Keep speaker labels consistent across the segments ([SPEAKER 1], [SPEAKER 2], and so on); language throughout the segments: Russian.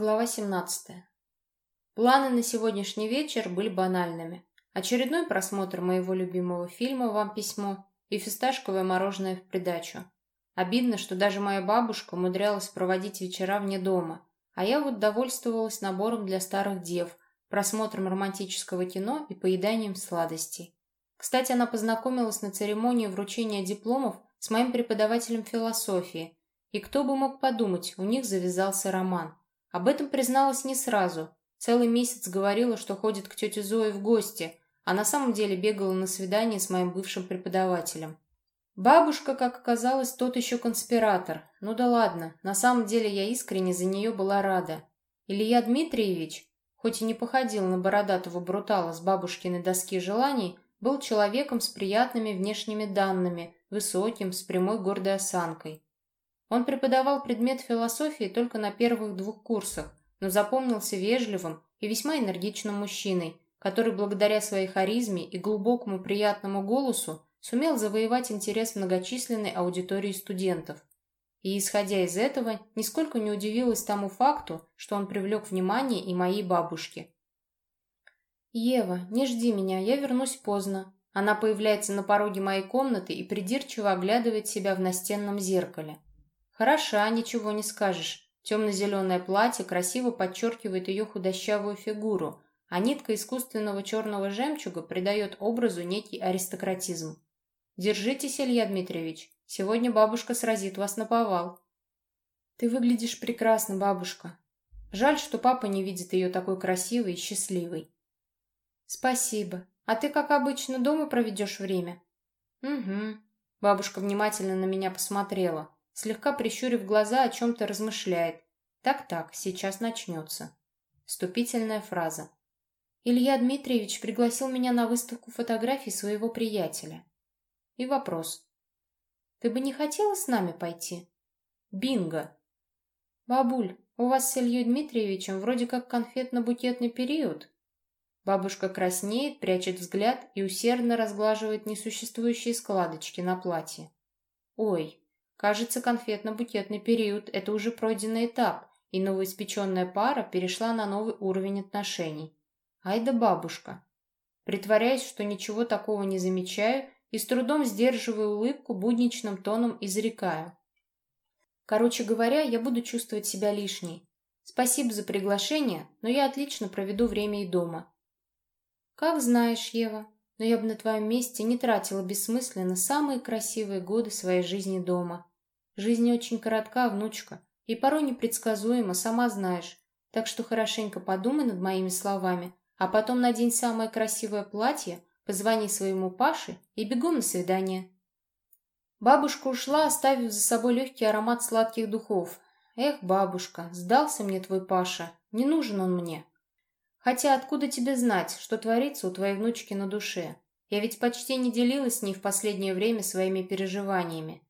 [SPEAKER 1] Глава 17. Планы на сегодняшний вечер были банальными. Очередной просмотр моего любимого фильма «Вам письмо» и фисташковое мороженое в придачу. Обидно, что даже моя бабушка умудрялась проводить вечера вне дома, а я вот довольствовалась набором для старых дев, просмотром романтического кино и поеданием сладостей. Кстати, она познакомилась на церемонии вручения дипломов с моим преподавателем философии, и кто бы мог подумать, у них завязался роман. Об этом призналась не сразу. Целый месяц говорила, что ходит к тете Зое в гости, а на самом деле бегала на свидание с моим бывшим преподавателем. Бабушка, как оказалось, тот еще конспиратор. Ну да ладно, на самом деле я искренне за нее была рада. Илья Дмитриевич, хоть и не походил на бородатого брутала с бабушкиной доски желаний, был человеком с приятными внешними данными, высоким, с прямой гордой осанкой. Он преподавал предмет философии только на первых двух курсах, но запомнился вежливым и весьма энергичным мужчиной, который благодаря своей харизме и глубокому приятному голосу сумел завоевать интерес многочисленной аудитории студентов. И, исходя из этого, нисколько не удивилась тому факту, что он привлек внимание и моей бабушки. «Ева, не жди меня, я вернусь поздно». Она появляется на пороге моей комнаты и придирчиво оглядывает себя в настенном зеркале. Хороша, ничего не скажешь. Темно-зеленое платье красиво подчеркивает ее худощавую фигуру, а нитка искусственного черного жемчуга придает образу некий аристократизм. Держитесь, Илья Дмитриевич. Сегодня бабушка сразит вас на повал. Ты выглядишь прекрасно, бабушка. Жаль, что папа не видит ее такой красивой и счастливой. Спасибо. А ты, как обычно, дома проведешь время? Угу. Бабушка внимательно на меня посмотрела слегка прищурив глаза, о чем-то размышляет. Так-так, сейчас начнется. Вступительная фраза. Илья Дмитриевич пригласил меня на выставку фотографий своего приятеля. И вопрос. Ты бы не хотела с нами пойти? Бинго. Бабуль, у вас с Ильей Дмитриевичем вроде как конфетно-букетный период. Бабушка краснеет, прячет взгляд и усердно разглаживает несуществующие складочки на платье. Ой, Кажется, конфетно-букетный период – это уже пройденный этап, и новоиспеченная пара перешла на новый уровень отношений. Ай да бабушка. Притворяясь, что ничего такого не замечаю, и с трудом сдерживаю улыбку, будничным тоном изрекаю. Короче говоря, я буду чувствовать себя лишней. Спасибо за приглашение, но я отлично проведу время и дома. Как знаешь, Ева, но я бы на твоем месте не тратила бессмысленно самые красивые годы своей жизни дома. Жизнь очень коротка, внучка, и порой непредсказуема, сама знаешь. Так что хорошенько подумай над моими словами, а потом надень самое красивое платье, позвони своему Паше и бегом на свидание. Бабушка ушла, оставив за собой легкий аромат сладких духов. Эх, бабушка, сдался мне твой Паша, не нужен он мне. Хотя откуда тебе знать, что творится у твоей внучки на душе? Я ведь почти не делилась с ней в последнее время своими переживаниями.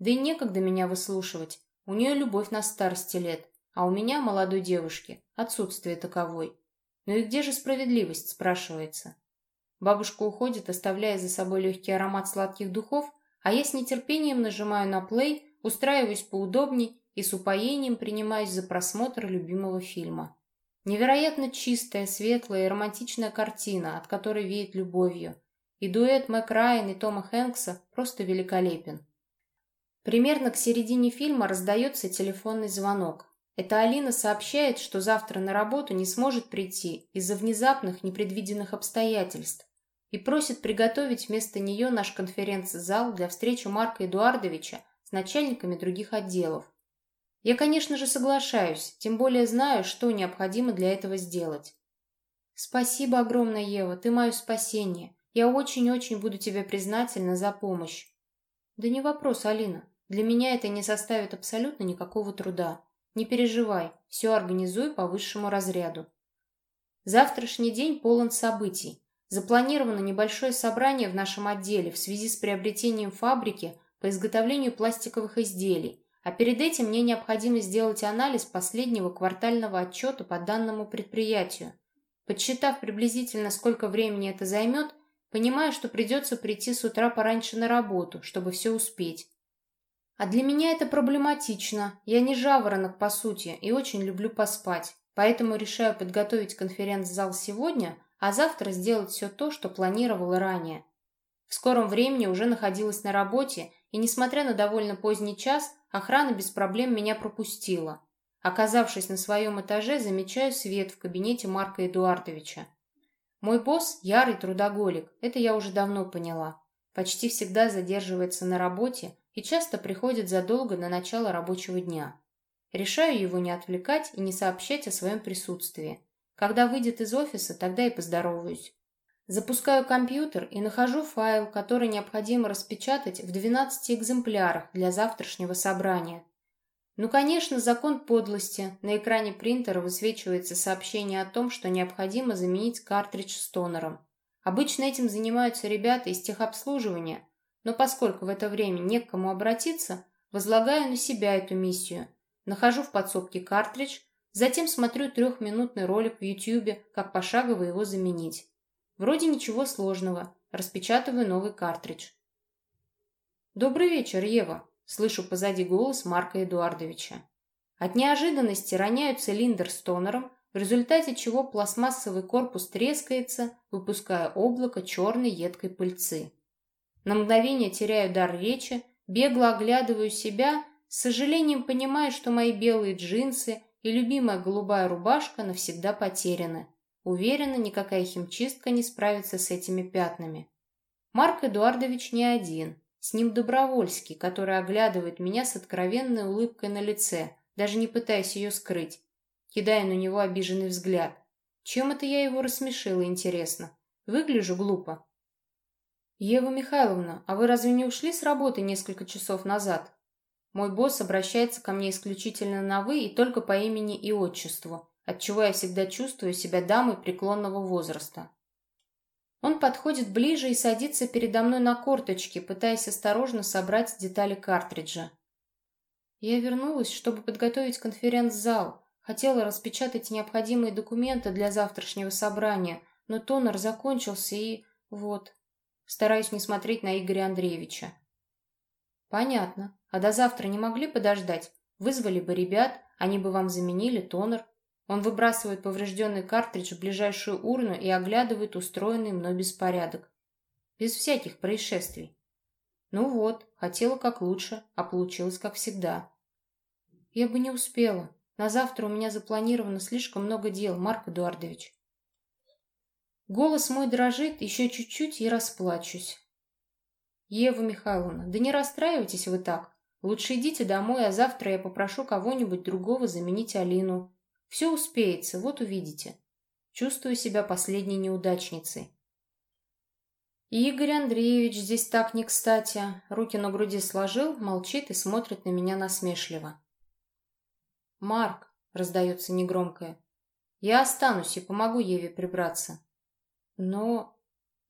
[SPEAKER 1] Да и некогда меня выслушивать. У нее любовь на старости лет, а у меня, молодой девушки, отсутствие таковой. Ну и где же справедливость, спрашивается? Бабушка уходит, оставляя за собой легкий аромат сладких духов, а я с нетерпением нажимаю на плей, устраиваюсь поудобней и с упоением принимаюсь за просмотр любимого фильма. Невероятно чистая, светлая и романтичная картина, от которой веет любовью. И дуэт Мэк Райан и Тома Хэнкса просто великолепен. Примерно к середине фильма раздается телефонный звонок. Это Алина сообщает, что завтра на работу не сможет прийти из-за внезапных непредвиденных обстоятельств и просит приготовить вместо нее наш конференц-зал для встречи Марка Эдуардовича с начальниками других отделов. Я, конечно же, соглашаюсь, тем более знаю, что необходимо для этого сделать. Спасибо огромное, Ева, ты мое спасение. Я очень-очень буду тебе признательна за помощь. Да не вопрос, Алина. Для меня это не составит абсолютно никакого труда. Не переживай, все организуй по высшему разряду. Завтрашний день полон событий. Запланировано небольшое собрание в нашем отделе в связи с приобретением фабрики по изготовлению пластиковых изделий, а перед этим мне необходимо сделать анализ последнего квартального отчета по данному предприятию. Подсчитав приблизительно, сколько времени это займет, понимаю, что придется прийти с утра пораньше на работу, чтобы все успеть. А для меня это проблематично. Я не жаворонок, по сути, и очень люблю поспать. Поэтому решаю подготовить конференц-зал сегодня, а завтра сделать все то, что планировала ранее. В скором времени уже находилась на работе, и, несмотря на довольно поздний час, охрана без проблем меня пропустила. Оказавшись на своем этаже, замечаю свет в кабинете Марка Эдуардовича. Мой босс – ярый трудоголик, это я уже давно поняла. Почти всегда задерживается на работе и часто приходит задолго на начало рабочего дня. Решаю его не отвлекать и не сообщать о своем присутствии. Когда выйдет из офиса, тогда и поздороваюсь. Запускаю компьютер и нахожу файл, который необходимо распечатать в 12 экземплярах для завтрашнего собрания. Ну, конечно, закон подлости. На экране принтера высвечивается сообщение о том, что необходимо заменить картридж с тонером. Обычно этим занимаются ребята из техобслуживания, но поскольку в это время не к кому обратиться, возлагаю на себя эту миссию. Нахожу в подсобке картридж, затем смотрю трехминутный ролик в YouTube, как пошагово его заменить. Вроде ничего сложного. Распечатываю новый картридж. «Добрый вечер, Ева!» Слышу позади голос Марка Эдуардовича. От неожиданности роняю цилиндр с тонером, в результате чего пластмассовый корпус трескается, выпуская облако черной едкой пыльцы. На мгновение теряю дар речи, бегло оглядываю себя, с сожалением понимаю, что мои белые джинсы и любимая голубая рубашка навсегда потеряны. Уверена, никакая химчистка не справится с этими пятнами. Марк Эдуардович не один. С ним Добровольский, который оглядывает меня с откровенной улыбкой на лице, даже не пытаясь ее скрыть, кидая на него обиженный взгляд. Чем это я его рассмешила, интересно? Выгляжу глупо. «Ева Михайловна, а вы разве не ушли с работы несколько часов назад?» Мой босс обращается ко мне исключительно на «вы» и только по имени и отчеству, отчего я всегда чувствую себя дамой преклонного возраста. Он подходит ближе и садится передо мной на корточки, пытаясь осторожно собрать детали картриджа. Я вернулась, чтобы подготовить конференц-зал. Хотела распечатать необходимые документы для завтрашнего собрания, но тонер закончился и... вот. Стараюсь не смотреть на Игоря Андреевича. Понятно. А до завтра не могли подождать? Вызвали бы ребят, они бы вам заменили тонер. Он выбрасывает поврежденный картридж в ближайшую урну и оглядывает устроенный мной беспорядок. Без всяких происшествий. Ну вот, хотела как лучше, а получилось как всегда. Я бы не успела. На завтра у меня запланировано слишком много дел, Марк Эдуардович. Голос мой дрожит, еще чуть-чуть и расплачусь. Ева Михайловна, да не расстраивайтесь вы так. Лучше идите домой, а завтра я попрошу кого-нибудь другого заменить Алину. Все успеется, вот увидите. Чувствую себя последней неудачницей. Игорь Андреевич здесь так не кстати. Руки на груди сложил, молчит и смотрит на меня насмешливо. «Марк», — раздается негромкое, — «я останусь и помогу Еве прибраться». «Но...»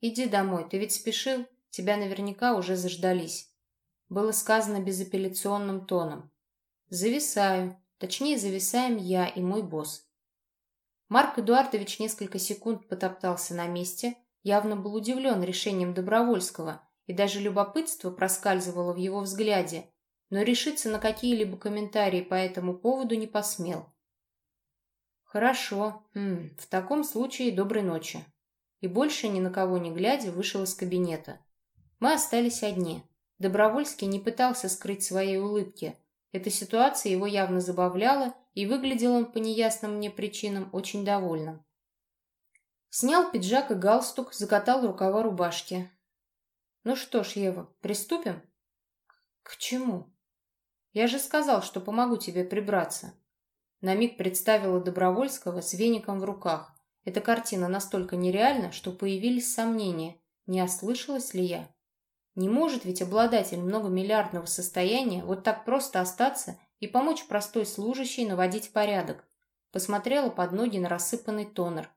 [SPEAKER 1] «Иди домой, ты ведь спешил, тебя наверняка уже заждались». Было сказано безапелляционным тоном. «Зависаю, Точнее, зависаем я и мой босс. Марк Эдуардович несколько секунд потоптался на месте, явно был удивлен решением Добровольского, и даже любопытство проскальзывало в его взгляде, но решиться на какие-либо комментарии по этому поводу не посмел. «Хорошо. Хм, в таком случае доброй ночи». И больше ни на кого не глядя вышел из кабинета. Мы остались одни. Добровольский не пытался скрыть своей улыбки, эта ситуация его явно забавляла, и выглядел он по неясным мне причинам очень довольным. Снял пиджак и галстук, закатал рукава рубашки. «Ну что ж, Ева, приступим?» «К чему?» «Я же сказал, что помогу тебе прибраться». На миг представила Добровольского с веником в руках. Эта картина настолько нереальна, что появились сомнения, не ослышалась ли я. Не может ведь обладатель многомиллиардного состояния вот так просто остаться и помочь простой служащей наводить порядок. Посмотрела под ноги на рассыпанный тонер.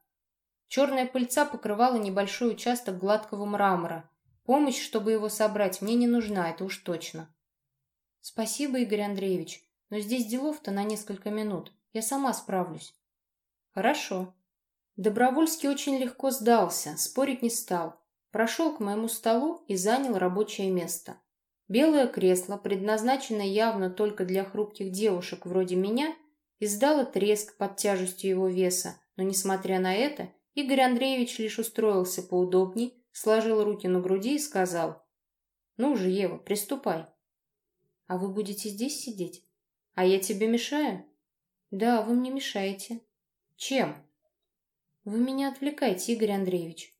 [SPEAKER 1] Черная пыльца покрывала небольшой участок гладкого мрамора. Помощь, чтобы его собрать, мне не нужна, это уж точно. Спасибо, Игорь Андреевич, но здесь делов-то на несколько минут. Я сама справлюсь. Хорошо. Добровольский очень легко сдался, спорить не стал прошел к моему столу и занял рабочее место. Белое кресло, предназначенное явно только для хрупких девушек вроде меня, издало треск под тяжестью его веса, но, несмотря на это, Игорь Андреевич лишь устроился поудобней, сложил руки на груди и сказал, «Ну же, Ева, приступай». «А вы будете здесь сидеть? А я тебе мешаю?» «Да, вы мне мешаете». «Чем?» «Вы меня отвлекаете, Игорь Андреевич».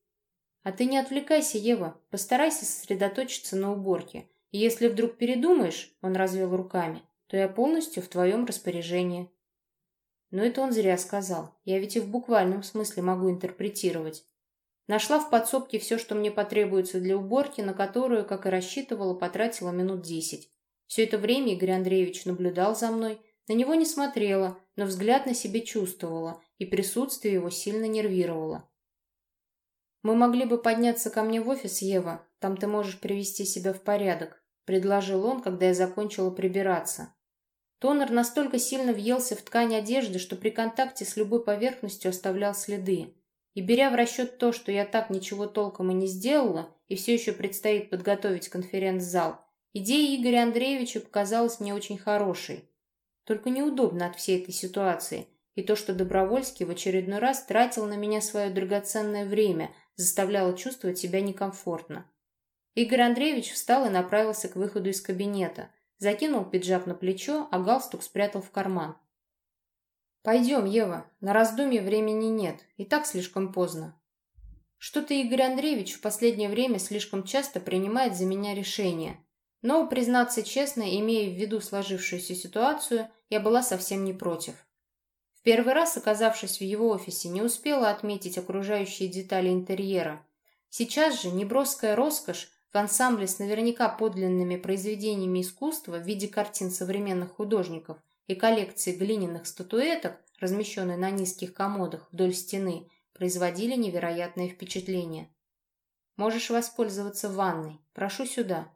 [SPEAKER 1] «А ты не отвлекайся, Ева, постарайся сосредоточиться на уборке. И если вдруг передумаешь, — он развел руками, — то я полностью в твоем распоряжении». Но это он зря сказал. Я ведь и в буквальном смысле могу интерпретировать. Нашла в подсобке все, что мне потребуется для уборки, на которую, как и рассчитывала, потратила минут десять. Все это время Игорь Андреевич наблюдал за мной, на него не смотрела, но взгляд на себе чувствовала, и присутствие его сильно нервировало. «Мы могли бы подняться ко мне в офис, Ева, там ты можешь привести себя в порядок», — предложил он, когда я закончила прибираться. Тонер настолько сильно въелся в ткань одежды, что при контакте с любой поверхностью оставлял следы. И беря в расчет то, что я так ничего толком и не сделала, и все еще предстоит подготовить конференц-зал, идея Игоря Андреевича показалась мне очень хорошей. Только неудобно от всей этой ситуации, и то, что Добровольский в очередной раз тратил на меня свое драгоценное время, заставляло чувствовать себя некомфортно. Игорь Андреевич встал и направился к выходу из кабинета – Закинул пиджак на плечо, а галстук спрятал в карман. «Пойдем, Ева, на раздумье времени нет, и так слишком поздно. Что-то Игорь Андреевич в последнее время слишком часто принимает за меня решения. Но, признаться честно, имея в виду сложившуюся ситуацию, я была совсем не против. В первый раз, оказавшись в его офисе, не успела отметить окружающие детали интерьера. Сейчас же неброская роскошь в ансамбле с наверняка подлинными произведениями искусства в виде картин современных художников и коллекции глиняных статуэток, размещенной на низких комодах вдоль стены, производили невероятное впечатление. «Можешь воспользоваться ванной. Прошу сюда».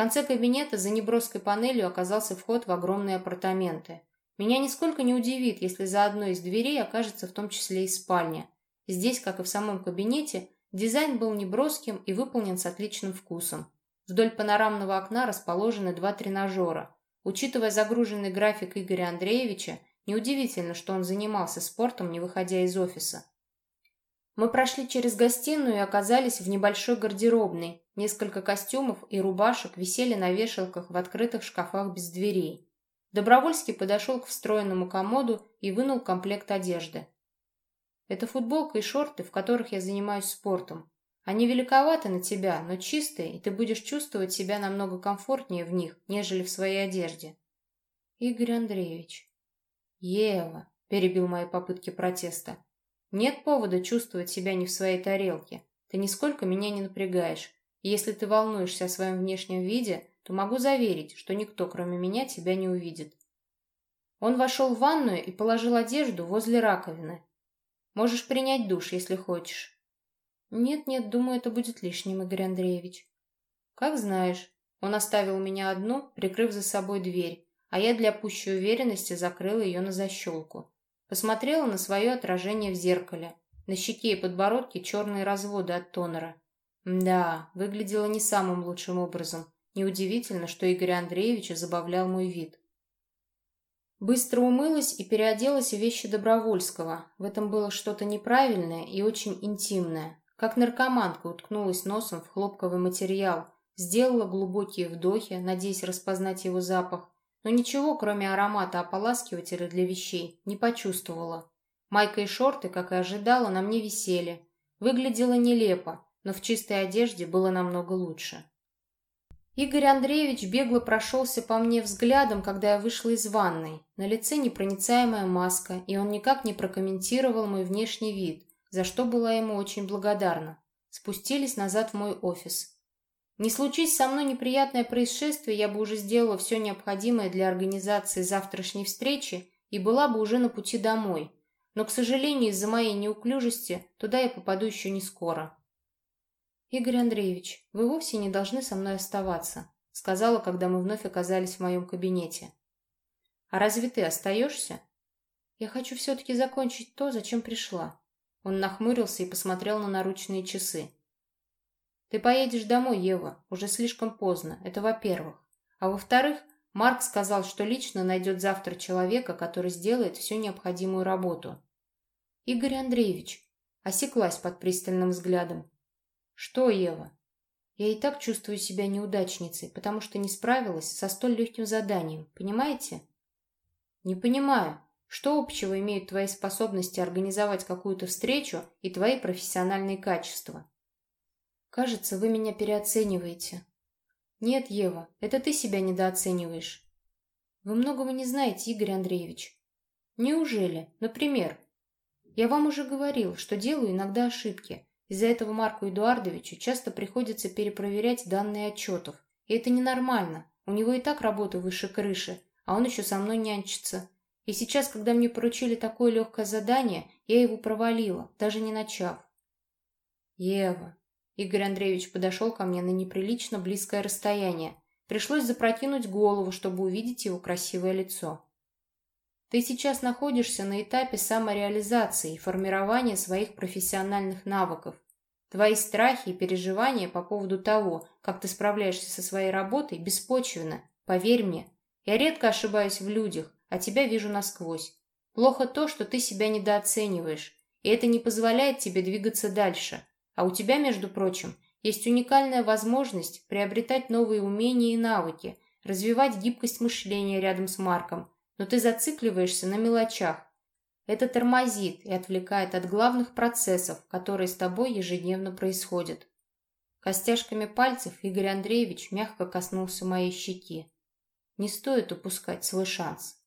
[SPEAKER 1] Конце кабинета за неброской панелью оказался вход в огромные апартаменты. Меня нисколько не удивит, если за одной из дверей окажется в том числе и спальня. Здесь, как и в самом кабинете, Дизайн был неброским и выполнен с отличным вкусом. Вдоль панорамного окна расположены два тренажера. Учитывая загруженный график Игоря Андреевича, неудивительно, что он занимался спортом, не выходя из офиса. Мы прошли через гостиную и оказались в небольшой гардеробной. Несколько костюмов и рубашек висели на вешалках в открытых шкафах без дверей. Добровольский подошел к встроенному комоду и вынул комплект одежды. Это футболка и шорты, в которых я занимаюсь спортом. Они великоваты на тебя, но чистые, и ты будешь чувствовать себя намного комфортнее в них, нежели в своей одежде. Игорь Андреевич. Ева, перебил мои попытки протеста. Нет повода чувствовать себя не в своей тарелке. Ты нисколько меня не напрягаешь. Если ты волнуешься о своем внешнем виде, то могу заверить, что никто, кроме меня, тебя не увидит. Он вошел в ванную и положил одежду возле раковины, Можешь принять душ, если хочешь. Нет-нет, думаю, это будет лишним, Игорь Андреевич. Как знаешь. Он оставил меня одну, прикрыв за собой дверь, а я для пущей уверенности закрыла ее на защелку. Посмотрела на свое отражение в зеркале. На щеке и подбородке черные разводы от тонера. Да, выглядело не самым лучшим образом. Неудивительно, что Игоря Андреевича забавлял мой вид. Быстро умылась и переоделась в вещи Добровольского. В этом было что-то неправильное и очень интимное. Как наркоманка уткнулась носом в хлопковый материал, сделала глубокие вдохи, надеясь распознать его запах, но ничего, кроме аромата ополаскивателя для вещей, не почувствовала. Майка и шорты, как и ожидала, на мне висели. Выглядело нелепо, но в чистой одежде было намного лучше. Игорь Андреевич бегло прошелся по мне взглядом, когда я вышла из ванной. На лице непроницаемая маска, и он никак не прокомментировал мой внешний вид, за что была ему очень благодарна. Спустились назад в мой офис. Не случись со мной неприятное происшествие, я бы уже сделала все необходимое для организации завтрашней встречи и была бы уже на пути домой. Но, к сожалению, из-за моей неуклюжести туда я попаду еще не скоро. «Игорь Андреевич, вы вовсе не должны со мной оставаться», сказала, когда мы вновь оказались в моем кабинете. «А разве ты остаешься?» «Я хочу все-таки закончить то, зачем пришла». Он нахмурился и посмотрел на наручные часы. Ты поедешь домой, Ева, уже слишком поздно, это во-первых. А во-вторых, Марк сказал, что лично найдет завтра человека, который сделает всю необходимую работу. Игорь Андреевич осеклась под пристальным взглядом. Что, Ева? Я и так чувствую себя неудачницей, потому что не справилась со столь легким заданием, понимаете? Не понимаю, что общего имеют твои способности организовать какую-то встречу и твои профессиональные качества? Кажется, вы меня переоцениваете. Нет, Ева, это ты себя недооцениваешь. Вы многого не знаете, Игорь Андреевич. Неужели? Например? Я вам уже говорил, что делаю иногда ошибки. Из-за этого Марку Эдуардовичу часто приходится перепроверять данные отчетов. И это ненормально. У него и так работа выше крыши, а он еще со мной нянчится. И сейчас, когда мне поручили такое легкое задание, я его провалила, даже не начав. Ева, Игорь Андреевич подошел ко мне на неприлично близкое расстояние. Пришлось запрокинуть голову, чтобы увидеть его красивое лицо. Ты сейчас находишься на этапе самореализации и формирования своих профессиональных навыков. Твои страхи и переживания по поводу того, как ты справляешься со своей работой, беспочвенно. Поверь мне, я редко ошибаюсь в людях, а тебя вижу насквозь. Плохо то, что ты себя недооцениваешь, и это не позволяет тебе двигаться дальше. А у тебя, между прочим, есть уникальная возможность приобретать новые умения и навыки, развивать гибкость мышления рядом с Марком, но ты зацикливаешься на мелочах. Это тормозит и отвлекает от главных процессов, которые с тобой ежедневно происходят. Костяшками пальцев Игорь Андреевич мягко коснулся моей щеки. Не стоит упускать свой шанс.